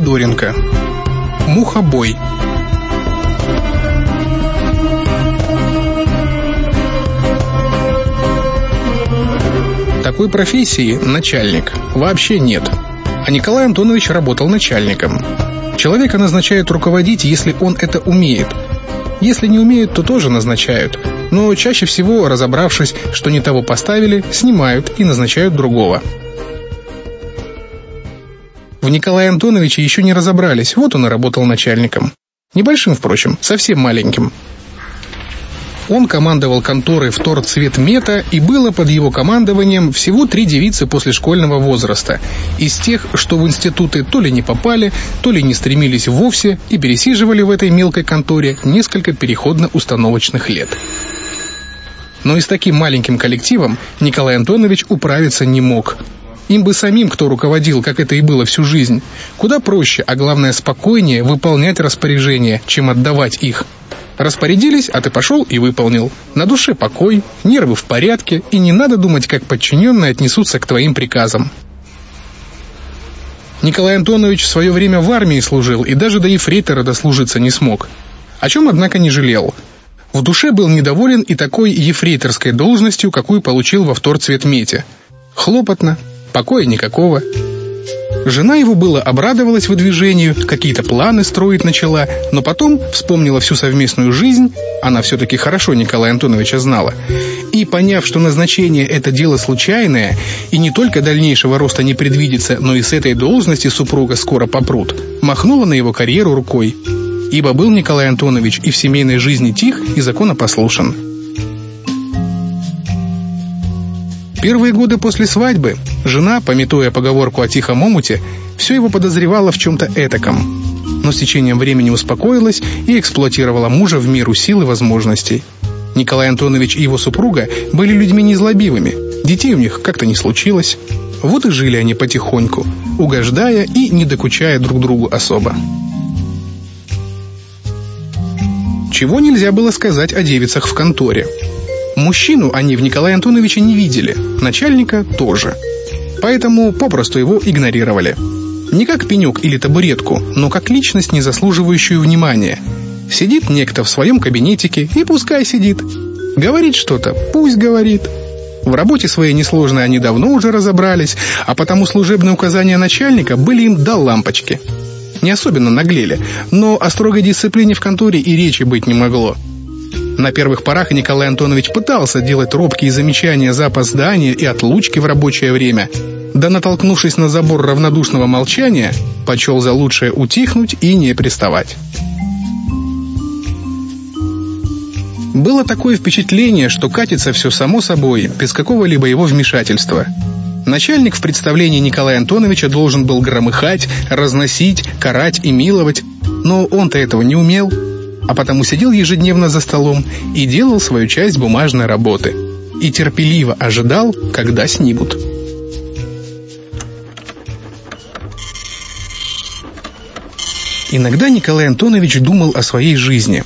Федоренко. Мухобой. Такой профессии начальник вообще нет. А Николай Антонович работал начальником. Человека назначают руководить, если он это умеет. Если не умеют, то тоже назначают. Но чаще всего, разобравшись, что не того поставили, снимают и назначают другого. В Николае Антоновиче еще не разобрались, вот он и работал начальником. Небольшим, впрочем, совсем маленьким. Он командовал конторой в цвет мета, и было под его командованием всего три девицы после школьного возраста, из тех, что в институты то ли не попали, то ли не стремились вовсе и пересиживали в этой мелкой конторе несколько переходно-установочных лет. Но и с таким маленьким коллективом Николай Антонович управиться не мог. Им бы самим кто руководил, как это и было всю жизнь. Куда проще, а главное спокойнее выполнять распоряжения, чем отдавать их. Распорядились, а ты пошел и выполнил. На душе покой, нервы в порядке, и не надо думать, как подчиненные отнесутся к твоим приказам. Николай Антонович в свое время в армии служил и даже до ефрейтора дослужиться не смог. О чем, однако, не жалел. В душе был недоволен и такой ефрейторской должностью, какую получил во вторцветмете. Хлопотно, покоя никакого. Жена его было обрадовалась выдвижению, какие-то планы строить начала, но потом вспомнила всю совместную жизнь, она все-таки хорошо Николая Антоновича знала, и, поняв, что назначение это дело случайное, и не только дальнейшего роста не предвидится, но и с этой должности супруга скоро попрут, махнула на его карьеру рукой. Ибо был Николай Антонович и в семейной жизни тих и законопослушен. Первые годы после свадьбы жена, пометуя поговорку о тихом омуте, все его подозревала в чем-то этаком. Но с течением времени успокоилась и эксплуатировала мужа в меру сил и возможностей. Николай Антонович и его супруга были людьми незлобивыми, детей у них как-то не случилось. Вот и жили они потихоньку, угождая и не докучая друг другу особо. Чего нельзя было сказать о девицах в конторе – Мужчину они в Николае Антоновиче не видели, начальника тоже. Поэтому попросту его игнорировали. Не как пенек или табуретку, но как личность, не заслуживающую внимания. Сидит некто в своем кабинетике и пускай сидит. Говорит что-то, пусть говорит. В работе своей несложной они давно уже разобрались, а потому служебные указания начальника были им до лампочки. Не особенно наглели, но о строгой дисциплине в конторе и речи быть не могло. На первых порах Николай Антонович пытался делать робкие замечания за опоздание и отлучки в рабочее время, да натолкнувшись на забор равнодушного молчания, почел за лучшее утихнуть и не приставать. Было такое впечатление, что катится все само собой, без какого-либо его вмешательства. Начальник в представлении Николая Антоновича должен был громыхать, разносить, карать и миловать, но он-то этого не умел – а потому сидел ежедневно за столом и делал свою часть бумажной работы. И терпеливо ожидал, когда снимут. Иногда Николай Антонович думал о своей жизни.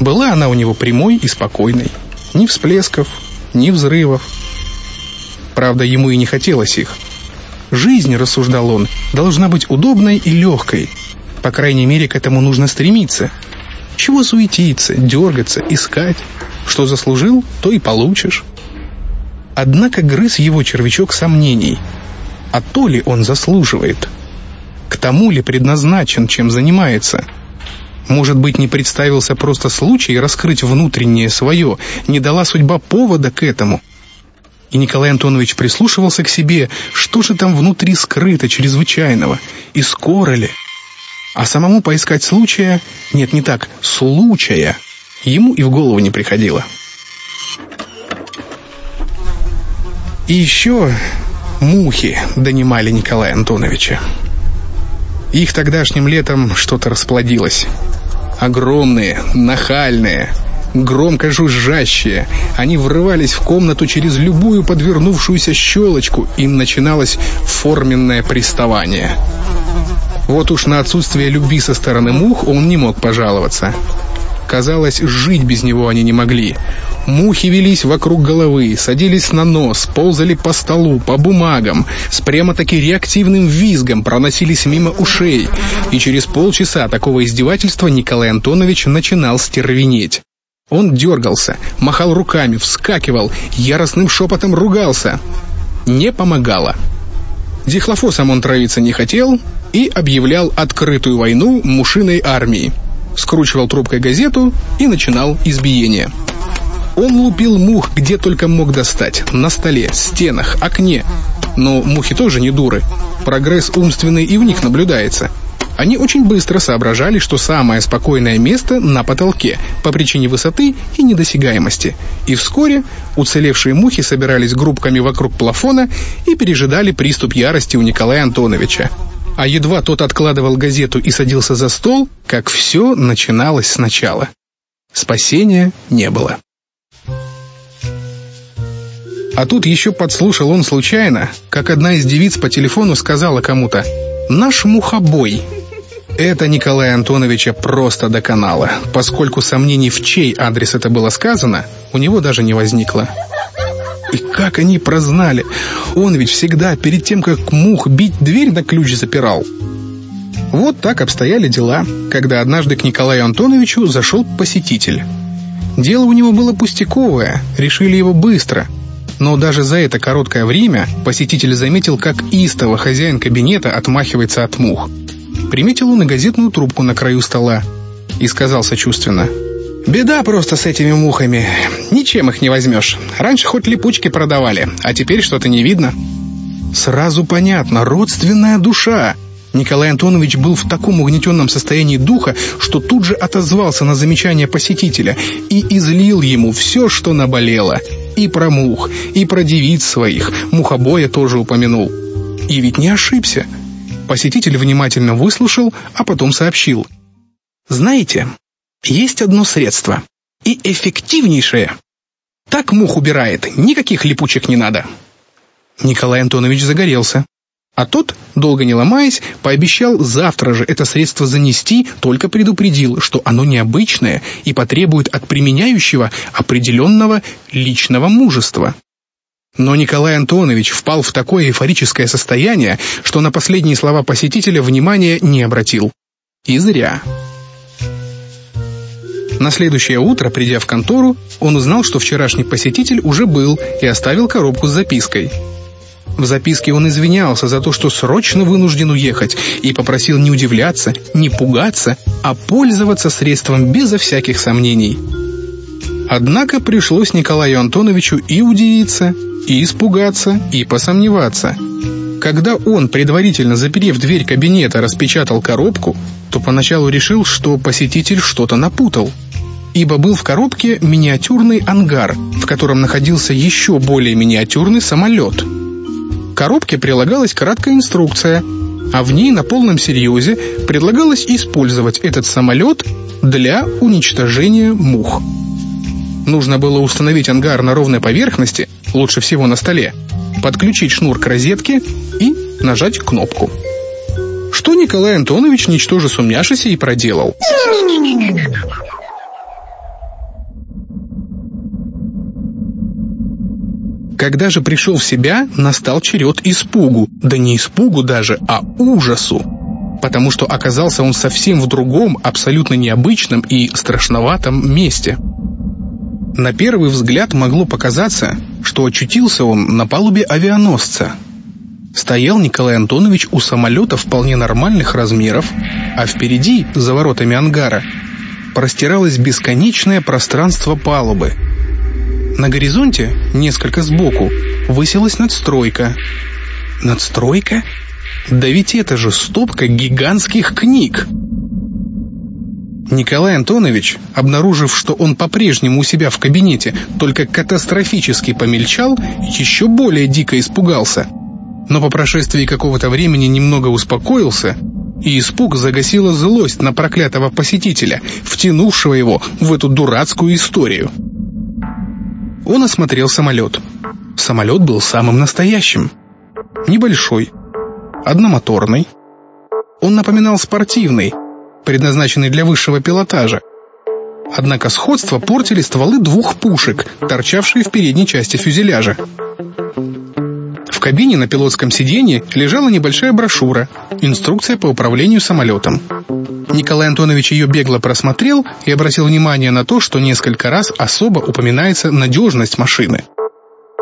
Была она у него прямой и спокойной. Ни всплесков, ни взрывов. Правда, ему и не хотелось их. Жизнь, рассуждал он, должна быть удобной и легкой. По крайней мере, к этому нужно стремиться – чего суетиться, дергаться, искать? Что заслужил, то и получишь. Однако грыз его червячок сомнений. А то ли он заслуживает? К тому ли предназначен, чем занимается? Может быть, не представился просто случай раскрыть внутреннее свое, не дала судьба повода к этому? И Николай Антонович прислушивался к себе, что же там внутри скрыто чрезвычайного, и скоро ли? А самому поискать случая, нет, не так, случая, ему и в голову не приходило. И еще мухи донимали Николая Антоновича. Их тогдашним летом что-то расплодилось. Огромные, нахальные, громко жужжащие. Они врывались в комнату через любую подвернувшуюся щелочку, им начиналось форменное приставание. Вот уж на отсутствие любви со стороны мух он не мог пожаловаться. Казалось, жить без него они не могли. Мухи велись вокруг головы, садились на нос, ползали по столу, по бумагам, с прямо-таки реактивным визгом проносились мимо ушей. И через полчаса такого издевательства Николай Антонович начинал стервенеть. Он дергался, махал руками, вскакивал, яростным шепотом ругался. Не помогало. Дихлофосом он травиться не хотел и объявлял открытую войну мушиной армии скручивал трубкой газету и начинал избиение. Он лупил мух где только мог достать. На столе, стенах, окне. Но мухи тоже не дуры. Прогресс умственный и в них наблюдается. Они очень быстро соображали, что самое спокойное место на потолке по причине высоты и недосягаемости. И вскоре уцелевшие мухи собирались группками вокруг плафона и пережидали приступ ярости у Николая Антоновича а едва тот откладывал газету и садился за стол, как все начиналось сначала. Спасения не было. А тут еще подслушал он случайно, как одна из девиц по телефону сказала кому-то «Наш мухобой». Это Николая Антоновича просто доконало, поскольку сомнений, в чей адрес это было сказано, у него даже не возникло. И как они прознали? Он ведь всегда перед тем, как мух бить, дверь на ключ запирал. Вот так обстояли дела, когда однажды к Николаю Антоновичу зашел посетитель. Дело у него было пустяковое, решили его быстро. Но даже за это короткое время посетитель заметил, как истово хозяин кабинета отмахивается от мух. Приметил он и газетную трубку на краю стола и сказал сочувственно – Беда просто с этими мухами. Ничем их не возьмешь. Раньше хоть липучки продавали, а теперь что-то не видно. Сразу понятно, родственная душа. Николай Антонович был в таком угнетенном состоянии духа, что тут же отозвался на замечание посетителя и излил ему все, что наболело. И про мух, и про девиц своих. Мухобоя тоже упомянул. И ведь не ошибся. Посетитель внимательно выслушал, а потом сообщил. «Знаете, есть одно средство. И эффективнейшее. Так мух убирает, никаких липучек не надо. Николай Антонович загорелся. А тот, долго не ломаясь, пообещал завтра же это средство занести, только предупредил, что оно необычное и потребует от применяющего определенного личного мужества. Но Николай Антонович впал в такое эйфорическое состояние, что на последние слова посетителя внимания не обратил. И зря. На следующее утро, придя в контору, он узнал, что вчерашний посетитель уже был и оставил коробку с запиской. В записке он извинялся за то, что срочно вынужден уехать, и попросил не удивляться, не пугаться, а пользоваться средством безо всяких сомнений. Однако пришлось Николаю Антоновичу и удивиться, и испугаться, и посомневаться. Когда он, предварительно заперев дверь кабинета, распечатал коробку, то поначалу решил, что посетитель что-то напутал – ибо был в коробке миниатюрный ангар, в котором находился еще более миниатюрный самолет. К коробке прилагалась краткая инструкция, а в ней на полном серьезе предлагалось использовать этот самолет для уничтожения мух. Нужно было установить ангар на ровной поверхности, лучше всего на столе, подключить шнур к розетке и нажать кнопку. Что Николай Антонович, ничтоже сумняшися, и проделал. Когда же пришел в себя, настал черед испугу. Да не испугу даже, а ужасу. Потому что оказался он совсем в другом, абсолютно необычном и страшноватом месте. На первый взгляд могло показаться, что очутился он на палубе авианосца. Стоял Николай Антонович у самолета вполне нормальных размеров, а впереди, за воротами ангара, простиралось бесконечное пространство палубы — на горизонте, несколько сбоку, высилась надстройка. Надстройка? Да ведь это же стопка гигантских книг! Николай Антонович, обнаружив, что он по-прежнему у себя в кабинете, только катастрофически помельчал, еще более дико испугался. Но по прошествии какого-то времени немного успокоился, и испуг загасила злость на проклятого посетителя, втянувшего его в эту дурацкую историю. Он осмотрел самолет. Самолет был самым настоящим. Небольшой, одномоторный. Он напоминал спортивный, предназначенный для высшего пилотажа. Однако сходство портили стволы двух пушек, торчавшие в передней части фюзеляжа. В кабине на пилотском сиденье лежала небольшая брошюра «Инструкция по управлению самолетом». Николай Антонович ее бегло просмотрел и обратил внимание на то, что несколько раз особо упоминается надежность машины.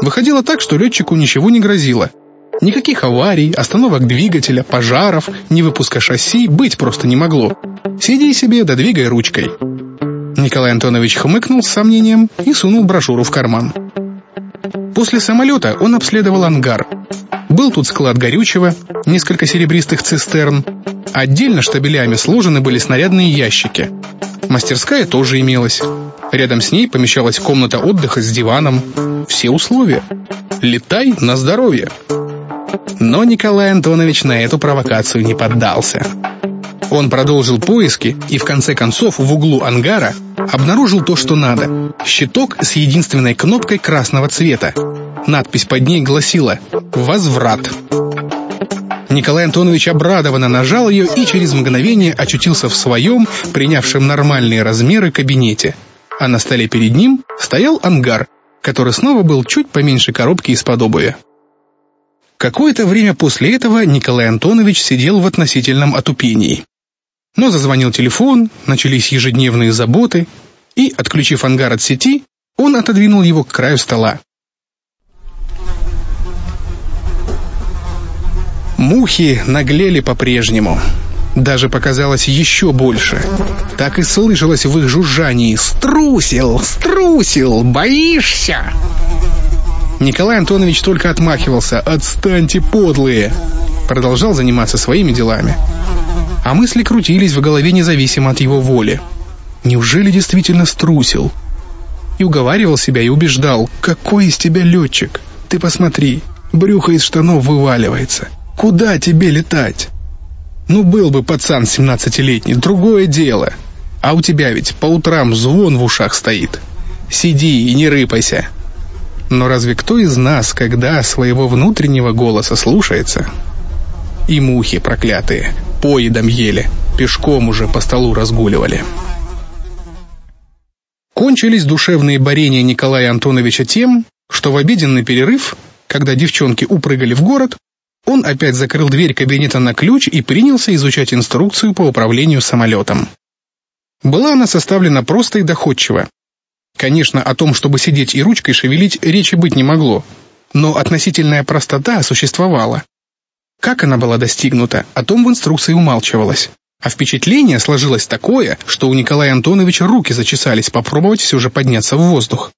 Выходило так, что летчику ничего не грозило. Никаких аварий, остановок двигателя, пожаров, не выпуска шасси быть просто не могло. Сиди себе да двигай ручкой. Николай Антонович хмыкнул с сомнением и сунул брошюру в карман. После самолета он обследовал ангар. Был тут склад горючего, несколько серебристых цистерн. Отдельно штабелями сложены были снарядные ящики. Мастерская тоже имелась. Рядом с ней помещалась комната отдыха с диваном. Все условия. Летай на здоровье. Но Николай Антонович на эту провокацию не поддался. Он продолжил поиски и в конце концов в углу ангара обнаружил то, что надо. Щиток с единственной кнопкой красного цвета. Надпись под ней гласила «Возврат». Николай Антонович обрадованно нажал ее и через мгновение очутился в своем, принявшем нормальные размеры, кабинете. А на столе перед ним стоял ангар, который снова был чуть поменьше коробки из-под обуви. Какое-то время после этого Николай Антонович сидел в относительном отупении. Но зазвонил телефон, начались ежедневные заботы, и, отключив ангар от сети, он отодвинул его к краю стола. Мухи наглели по-прежнему. Даже показалось еще больше. Так и слышалось в их жужжании «Струсил! Струсил! Боишься?» Николай Антонович только отмахивался «Отстаньте, подлые!» Продолжал заниматься своими делами а мысли крутились в голове независимо от его воли. Неужели действительно струсил? И уговаривал себя и убеждал, какой из тебя летчик? Ты посмотри, брюхо из штанов вываливается. Куда тебе летать? Ну, был бы пацан семнадцатилетний, другое дело. А у тебя ведь по утрам звон в ушах стоит. Сиди и не рыпайся. Но разве кто из нас, когда своего внутреннего голоса слушается? И мухи проклятые, поедом ели, пешком уже по столу разгуливали. Кончились душевные борения Николая Антоновича тем, что в обеденный перерыв, когда девчонки упрыгали в город, он опять закрыл дверь кабинета на ключ и принялся изучать инструкцию по управлению самолетом. Была она составлена просто и доходчиво. Конечно, о том, чтобы сидеть и ручкой шевелить, речи быть не могло, но относительная простота существовала. Как она была достигнута, о том в инструкции умалчивалось. А впечатление сложилось такое, что у Николая Антоновича руки зачесались попробовать все же подняться в воздух.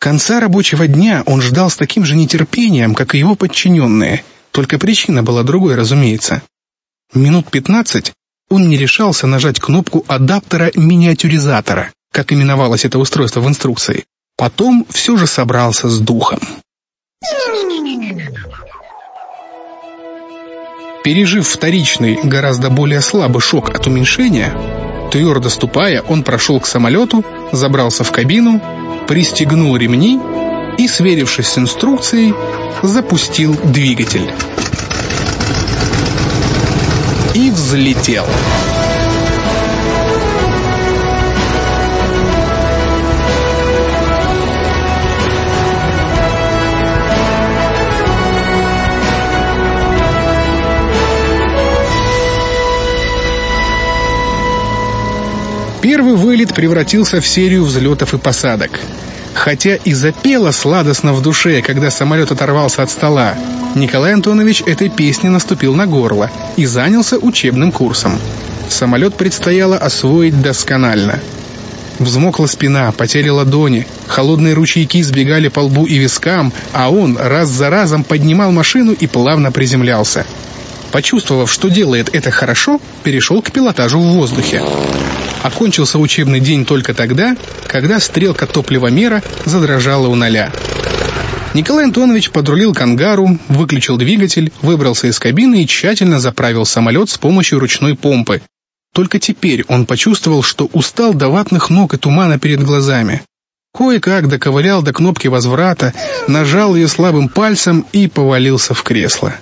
Конца рабочего дня он ждал с таким же нетерпением, как и его подчиненные, только причина была другой, разумеется. Минут пятнадцать он не решался нажать кнопку адаптера миниатюризатора, как именовалось это устройство в инструкции. Потом все же собрался с духом. Пережив вторичный, гораздо более слабый шок от уменьшения, твердо ступая, он прошел к самолету, забрался в кабину, пристегнул ремни и, сверившись с инструкцией, запустил двигатель. И взлетел. Первый вылет превратился в серию взлетов и посадок. Хотя и запело сладостно в душе, когда самолет оторвался от стола, Николай Антонович этой песни наступил на горло и занялся учебным курсом. Самолет предстояло освоить досконально. Взмокла спина, потели ладони, холодные ручейки сбегали по лбу и вискам, а он раз за разом поднимал машину и плавно приземлялся. Почувствовав, что делает это хорошо, перешел к пилотажу в воздухе. Окончился учебный день только тогда, когда стрелка топливомера задрожала у ноля. Николай Антонович подрулил к ангару, выключил двигатель, выбрался из кабины и тщательно заправил самолет с помощью ручной помпы. Только теперь он почувствовал, что устал до ватных ног и тумана перед глазами. Кое-как доковылял до кнопки возврата, нажал ее слабым пальцем и повалился в кресло.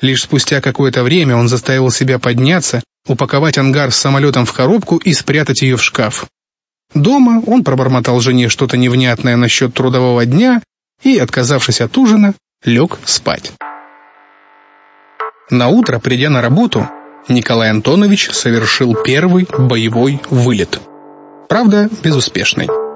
Лишь спустя какое-то время он заставил себя подняться упаковать ангар с самолетом в коробку и спрятать ее в шкаф. Дома он пробормотал жене что-то невнятное насчет трудового дня и, отказавшись от ужина, лег спать. На утро, придя на работу, Николай Антонович совершил первый боевой вылет. Правда, безуспешный.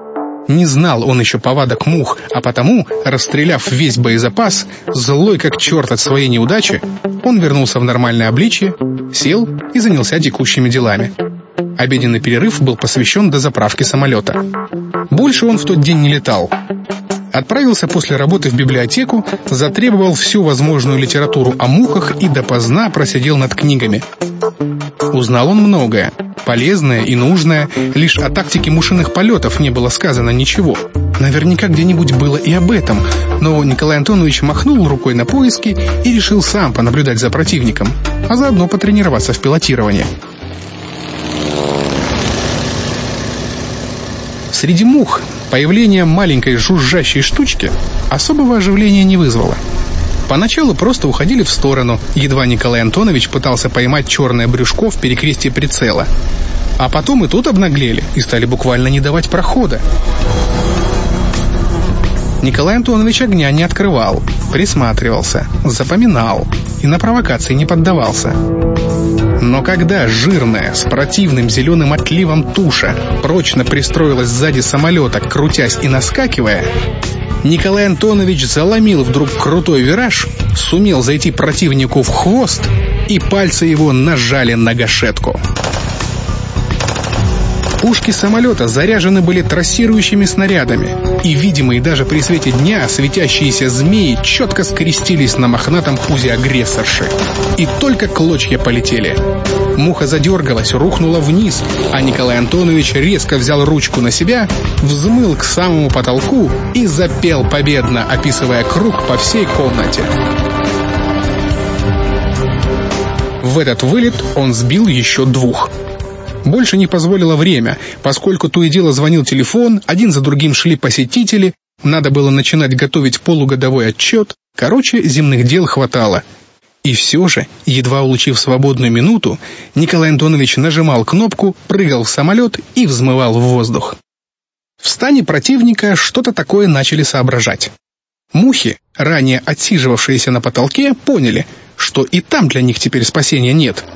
Не знал он еще повадок мух, а потому, расстреляв весь боезапас, злой как черт от своей неудачи, он вернулся в нормальное обличье, сел и занялся текущими делами. Обеденный перерыв был посвящен дозаправке самолета. Больше он в тот день не летал. Отправился после работы в библиотеку, затребовал всю возможную литературу о мухах и допоздна просидел над книгами. Узнал он многое, полезное и нужное, лишь о тактике мушиных полетов не было сказано ничего. Наверняка где-нибудь было и об этом, но Николай Антонович махнул рукой на поиски и решил сам понаблюдать за противником, а заодно потренироваться в пилотировании. Среди мух появление маленькой жужжащей штучки особого оживления не вызвало. Поначалу просто уходили в сторону, едва Николай Антонович пытался поймать черное брюшко в перекрестие прицела. А потом и тут обнаглели и стали буквально не давать прохода. Николай Антонович огня не открывал, присматривался, запоминал и на провокации не поддавался. Но когда жирная, с противным зеленым отливом туша прочно пристроилась сзади самолета, крутясь и наскакивая, Николай Антонович заломил вдруг крутой вираж, сумел зайти противнику в хвост, и пальцы его нажали на гашетку. Пушки самолета заряжены были трассирующими снарядами, и видимые даже при свете дня светящиеся змеи четко скрестились на мохнатом пузе агрессорши. И только клочья полетели. Муха задергалась, рухнула вниз, а Николай Антонович резко взял ручку на себя, взмыл к самому потолку и запел победно, описывая круг по всей комнате. В этот вылет он сбил еще двух — больше не позволило время, поскольку то и дело звонил телефон, один за другим шли посетители, надо было начинать готовить полугодовой отчет, короче, земных дел хватало. И все же, едва улучив свободную минуту, Николай Антонович нажимал кнопку, прыгал в самолет и взмывал в воздух. В стане противника что-то такое начали соображать. Мухи, ранее отсиживавшиеся на потолке, поняли, что и там для них теперь спасения нет —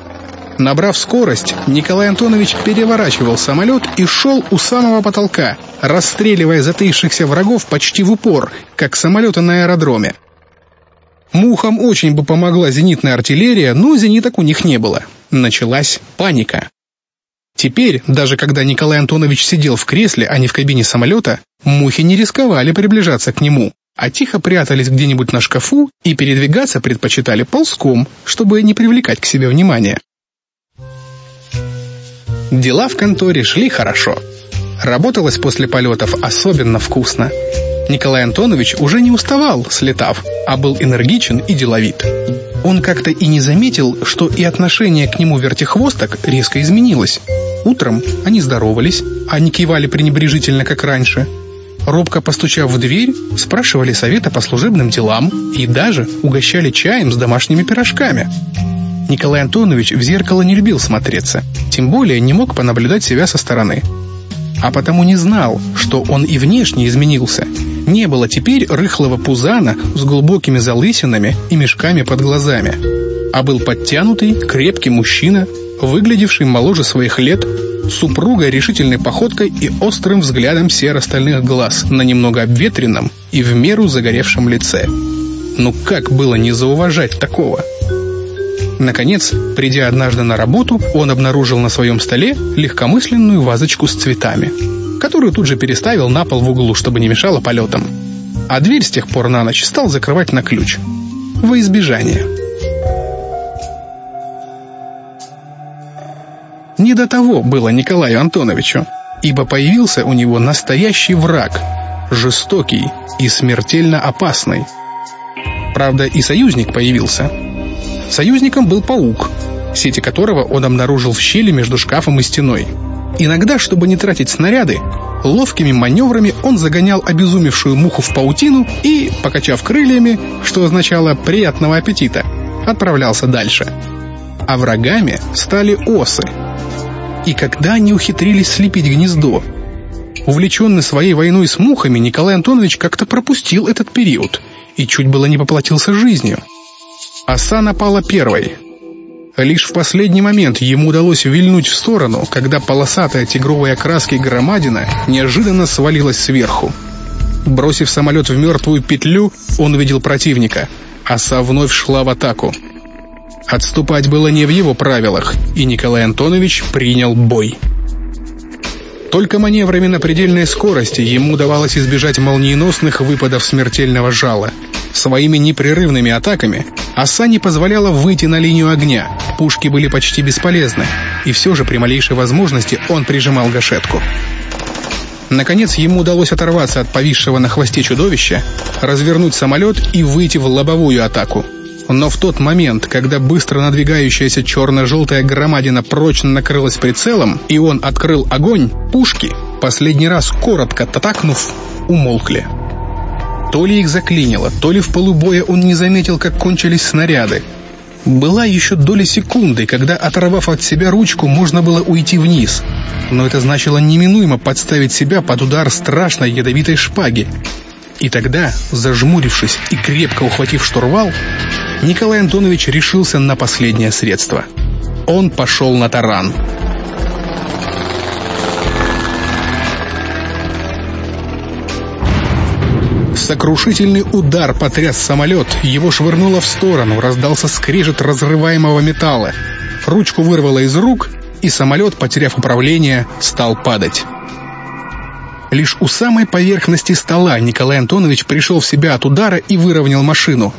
Набрав скорость, Николай Антонович переворачивал самолет и шел у самого потолка, расстреливая затаившихся врагов почти в упор, как самолеты на аэродроме. Мухам очень бы помогла зенитная артиллерия, но зениток у них не было. Началась паника. Теперь, даже когда Николай Антонович сидел в кресле, а не в кабине самолета, мухи не рисковали приближаться к нему, а тихо прятались где-нибудь на шкафу и передвигаться предпочитали ползком, чтобы не привлекать к себе внимания. Дела в конторе шли хорошо. Работалось после полетов особенно вкусно. Николай Антонович уже не уставал, слетав, а был энергичен и деловит. Он как-то и не заметил, что и отношение к нему вертихвосток резко изменилось. Утром они здоровались, а не кивали пренебрежительно, как раньше. Робко постучав в дверь, спрашивали совета по служебным делам и даже угощали чаем с домашними пирожками. Николай Антонович в зеркало не любил смотреться, тем более не мог понаблюдать себя со стороны. А потому не знал, что он и внешне изменился. Не было теперь рыхлого пузана с глубокими залысинами и мешками под глазами, а был подтянутый, крепкий мужчина, выглядевший моложе своих лет, супруга решительной походкой и острым взглядом серо-стальных глаз на немного обветренном и в меру загоревшем лице. Ну как было не зауважать такого? Наконец, придя однажды на работу, он обнаружил на своем столе легкомысленную вазочку с цветами, которую тут же переставил на пол в углу, чтобы не мешало полетам. А дверь с тех пор на ночь стал закрывать на ключ. Во избежание. Не до того было Николаю Антоновичу, ибо появился у него настоящий враг, жестокий и смертельно опасный. Правда, и союзник появился – Союзником был паук, сети которого он обнаружил в щели между шкафом и стеной. Иногда, чтобы не тратить снаряды, ловкими маневрами он загонял обезумевшую муху в паутину и, покачав крыльями, что означало «приятного аппетита», отправлялся дальше. а врагами стали осы. И когда они ухитрились слепить гнездо? Увлеченный своей войной с мухами, Николай Антонович как-то пропустил этот период и чуть было не поплатился жизнью. Оса напала первой. Лишь в последний момент ему удалось вильнуть в сторону, когда полосатая тигровая краски громадина неожиданно свалилась сверху. Бросив самолет в мертвую петлю, он увидел противника. Оса вновь шла в атаку. Отступать было не в его правилах, и Николай Антонович принял бой. Только маневрами на предельной скорости ему удавалось избежать молниеносных выпадов смертельного жала. Своими непрерывными атаками оса не позволяла выйти на линию огня, пушки были почти бесполезны, и все же при малейшей возможности он прижимал гашетку. Наконец ему удалось оторваться от повисшего на хвосте чудовища, развернуть самолет и выйти в лобовую атаку. Но в тот момент, когда быстро надвигающаяся черно-желтая громадина прочно накрылась прицелом, и он открыл огонь, пушки, последний раз коротко татакнув, умолкли. То ли их заклинило, то ли в полубоя он не заметил, как кончились снаряды. Была еще доля секунды, когда, оторвав от себя ручку, можно было уйти вниз. Но это значило неминуемо подставить себя под удар страшной ядовитой шпаги. И тогда, зажмурившись и крепко ухватив штурвал, Николай Антонович решился на последнее средство. Он пошел на таран. Сокрушительный удар потряс самолет, его швырнуло в сторону, раздался скрежет разрываемого металла. Ручку вырвало из рук, и самолет, потеряв управление, стал падать. Лишь у самой поверхности стола Николай Антонович пришел в себя от удара и выровнял машину.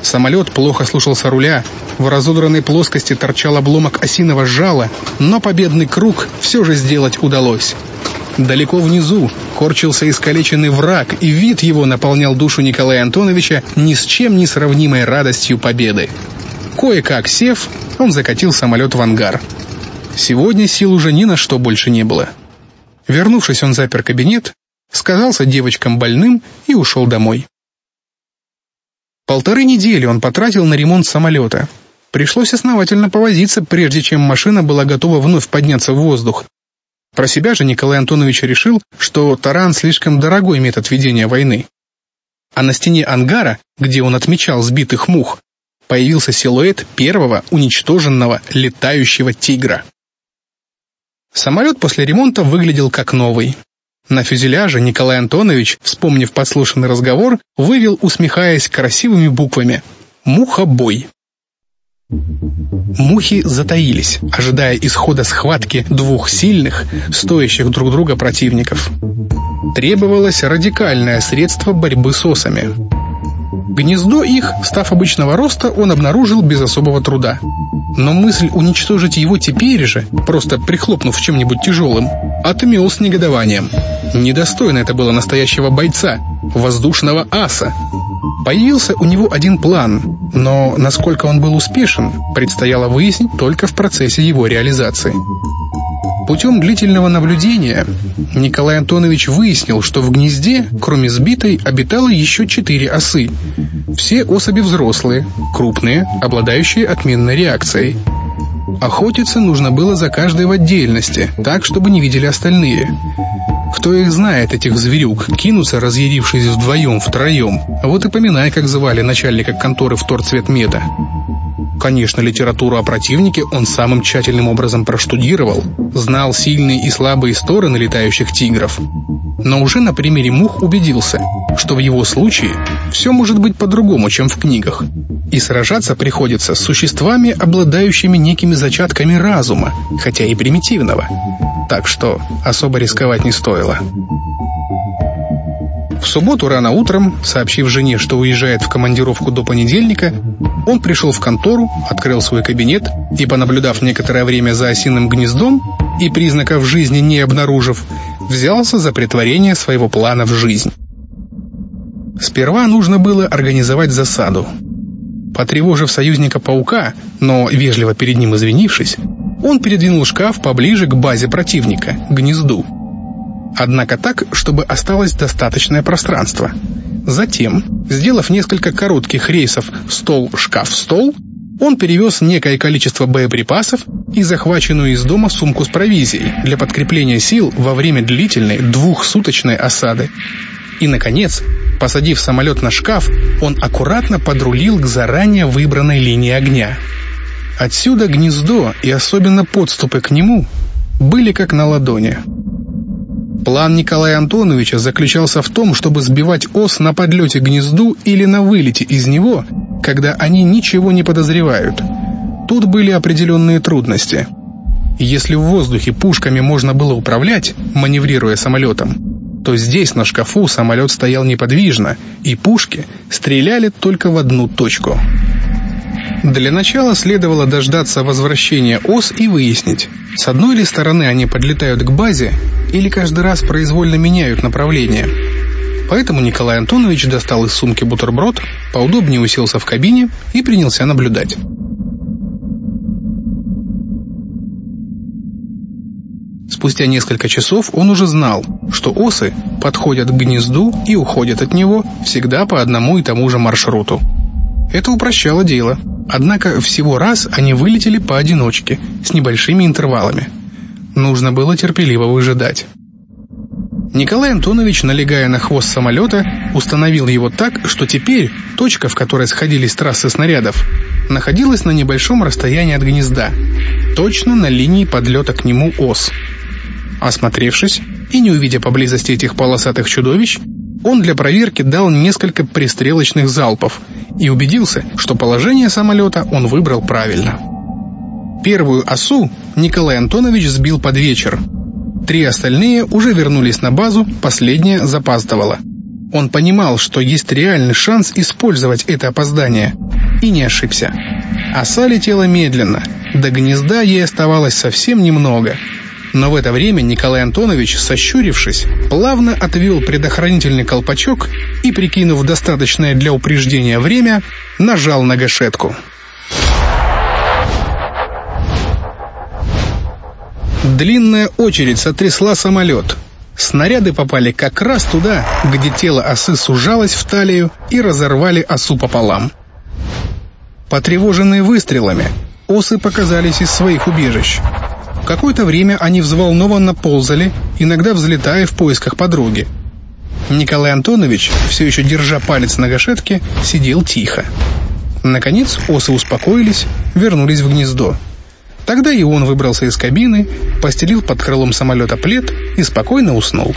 Самолет плохо слушался руля, в разодранной плоскости торчал обломок осиного жала, но победный круг все же сделать удалось. Далеко внизу корчился искалеченный враг, и вид его наполнял душу Николая Антоновича ни с чем не сравнимой радостью победы. Кое-как сев, он закатил самолет в ангар. Сегодня сил уже ни на что больше не было. Вернувшись, он запер кабинет, сказался девочкам больным и ушел домой. Полторы недели он потратил на ремонт самолета. Пришлось основательно повозиться, прежде чем машина была готова вновь подняться в воздух. Про себя же Николай Антонович решил, что таран слишком дорогой метод ведения войны. А на стене ангара, где он отмечал сбитых мух, появился силуэт первого уничтоженного летающего тигра. Самолет после ремонта выглядел как новый. На фюзеляже Николай Антонович, вспомнив подслушанный разговор, вывел, усмехаясь красивыми буквами «Мухобой». Мухи затаились, ожидая исхода схватки двух сильных, стоящих друг друга противников. Требовалось радикальное средство борьбы с осами. Гнездо их, став обычного роста, он обнаружил без особого труда. Но мысль уничтожить его теперь же, просто прихлопнув чем-нибудь тяжелым, отмел с негодованием. Недостойно это было настоящего бойца, воздушного аса. Появился у него один план, но насколько он был успешен, предстояло выяснить только в процессе его реализации. Путем длительного наблюдения Николай Антонович выяснил, что в гнезде, кроме сбитой, обитало еще четыре осы. Все особи взрослые, крупные, обладающие отменной реакцией. Охотиться нужно было за каждой в отдельности, так, чтобы не видели остальные. Кто их знает, этих зверюк, кинутся, разъярившись вдвоем, втроем. Вот и поминай, как звали начальника конторы в торцветмеда. Конечно, литературу о противнике он самым тщательным образом проштудировал, знал сильные и слабые стороны летающих тигров. Но уже на примере мух убедился, что в его случае все может быть по-другому, чем в книгах. И сражаться приходится с существами, обладающими некими зачатками разума, хотя и примитивного. Так что особо рисковать не стоило. В субботу рано утром, сообщив жене, что уезжает в командировку до понедельника, он пришел в контору, открыл свой кабинет и, понаблюдав некоторое время за осиным гнездом и признаков жизни не обнаружив, взялся за притворение своего плана в жизнь. Сперва нужно было организовать засаду. Потревожив союзника-паука, но вежливо перед ним извинившись, он передвинул шкаф поближе к базе противника, гнезду. Однако так, чтобы осталось достаточное пространство. Затем, сделав несколько коротких рейсов стол-шкаф-стол, Он перевез некое количество боеприпасов и захваченную из дома сумку с провизией для подкрепления сил во время длительной двухсуточной осады. И, наконец, посадив самолет на шкаф, он аккуратно подрулил к заранее выбранной линии огня. Отсюда гнездо и особенно подступы к нему были как на ладони. План Николая Антоновича заключался в том, чтобы сбивать ос на подлете к гнезду или на вылете из него, когда они ничего не подозревают. Тут были определенные трудности. Если в воздухе пушками можно было управлять, маневрируя самолетом, то здесь на шкафу самолет стоял неподвижно, и пушки стреляли только в одну точку. Для начала следовало дождаться возвращения ос и выяснить, с одной ли стороны они подлетают к базе, или каждый раз произвольно меняют направление. Поэтому Николай Антонович достал из сумки бутерброд, поудобнее уселся в кабине и принялся наблюдать. Спустя несколько часов он уже знал, что осы подходят к гнезду и уходят от него всегда по одному и тому же маршруту. Это упрощало дело. Однако всего раз они вылетели поодиночке, с небольшими интервалами. Нужно было терпеливо выжидать. Николай Антонович, налегая на хвост самолета, установил его так, что теперь точка, в которой сходились трассы снарядов, находилась на небольшом расстоянии от гнезда, точно на линии подлета к нему ос. Осмотревшись и не увидя поблизости этих полосатых чудовищ, он для проверки дал несколько пристрелочных залпов и убедился, что положение самолета он выбрал правильно. Первую осу Николай Антонович сбил под вечер. Три остальные уже вернулись на базу, последняя запаздывала. Он понимал, что есть реальный шанс использовать это опоздание, и не ошибся. Оса летела медленно, до гнезда ей оставалось совсем немного — но в это время Николай Антонович, сощурившись, плавно отвел предохранительный колпачок и, прикинув достаточное для упреждения время, нажал на гашетку. Длинная очередь сотрясла самолет. Снаряды попали как раз туда, где тело осы сужалось в талию и разорвали осу пополам. Потревоженные выстрелами, осы показались из своих убежищ. Какое-то время они взволнованно ползали, иногда взлетая в поисках подруги. Николай Антонович, все еще держа палец на гашетке, сидел тихо. Наконец осы успокоились, вернулись в гнездо. Тогда и он выбрался из кабины, постелил под крылом самолета плед и спокойно уснул.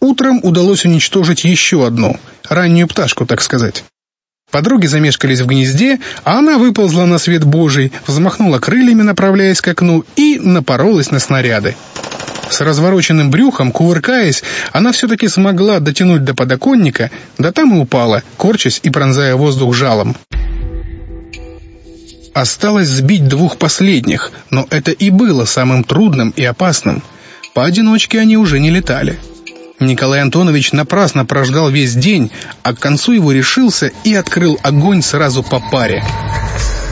Утром удалось уничтожить еще одну, раннюю пташку, так сказать. Подруги замешкались в гнезде, а она выползла на свет Божий, взмахнула крыльями, направляясь к окну, и напоролась на снаряды. С развороченным брюхом, кувыркаясь, она все-таки смогла дотянуть до подоконника, да там и упала, корчась и пронзая воздух жалом. Осталось сбить двух последних, но это и было самым трудным и опасным. Поодиночке они уже не летали. Николай Антонович напрасно прождал весь день, а к концу его решился и открыл огонь сразу по паре.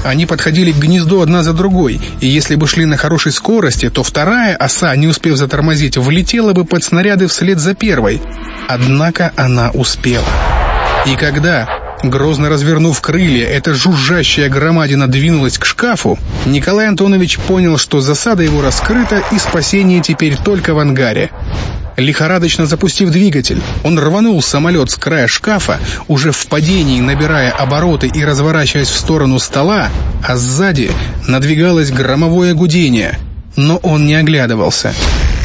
Они подходили к гнезду одна за другой, и если бы шли на хорошей скорости, то вторая оса, не успев затормозить, влетела бы под снаряды вслед за первой. Однако она успела. И когда, грозно развернув крылья, эта жужжащая громадина двинулась к шкафу, Николай Антонович понял, что засада его раскрыта и спасение теперь только в ангаре. Лихорадочно запустив двигатель, он рванул самолет с края шкафа, уже в падении набирая обороты и разворачиваясь в сторону стола, а сзади надвигалось громовое гудение. Но он не оглядывался.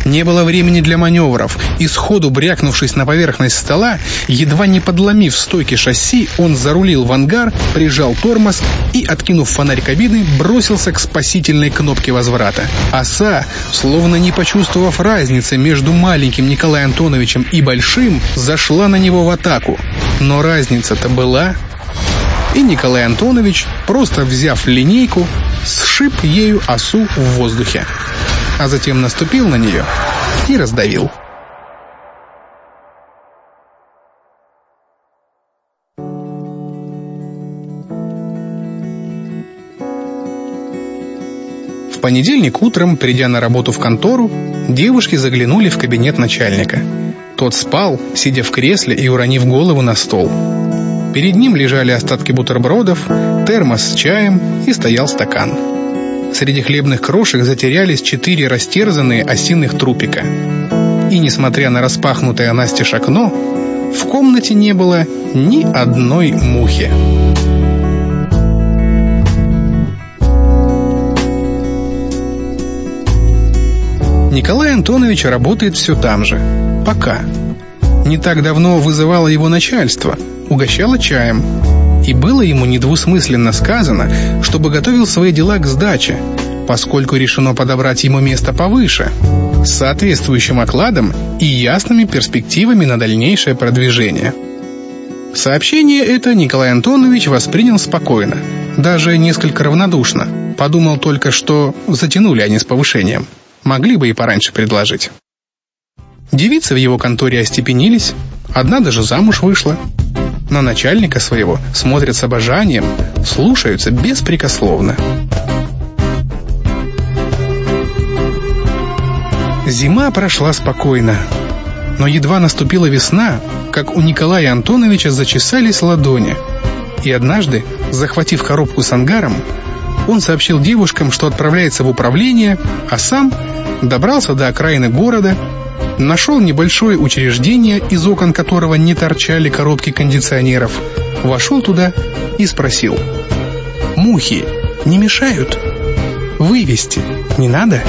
Не было времени для маневров, и сходу брякнувшись на поверхность стола, едва не подломив стойки шасси, он зарулил в ангар, прижал тормоз и, откинув фонарь кабины, бросился к спасительной кнопке возврата. Оса, словно не почувствовав разницы между маленьким Николаем Антоновичем и большим, зашла на него в атаку. Но разница-то была... И Николай Антонович, просто взяв линейку, сшиб ею осу в воздухе а затем наступил на нее и раздавил. В понедельник утром, придя на работу в контору, девушки заглянули в кабинет начальника. Тот спал, сидя в кресле и уронив голову на стол. Перед ним лежали остатки бутербродов, термос с чаем и стоял стакан. Среди хлебных крошек затерялись четыре растерзанные осиных трупика. И, несмотря на распахнутое настежь окно, в комнате не было ни одной мухи. Николай Антонович работает все там же. Пока. Не так давно вызывало его начальство, угощало чаем. И было ему недвусмысленно сказано, чтобы готовил свои дела к сдаче, поскольку решено подобрать ему место повыше, с соответствующим окладом и ясными перспективами на дальнейшее продвижение. Сообщение это Николай Антонович воспринял спокойно, даже несколько равнодушно. Подумал только, что затянули они с повышением. Могли бы и пораньше предложить. Девицы в его конторе остепенились, одна даже замуж вышла. На начальника своего смотрят с обожанием, слушаются беспрекословно. Зима прошла спокойно. Но едва наступила весна, как у Николая Антоновича зачесались ладони. И однажды, захватив коробку с ангаром, он сообщил девушкам, что отправляется в управление, а сам добрался до окраины города, нашел небольшое учреждение, из окон которого не торчали коробки кондиционеров, вошел туда и спросил. «Мухи не мешают? Вывести не надо?»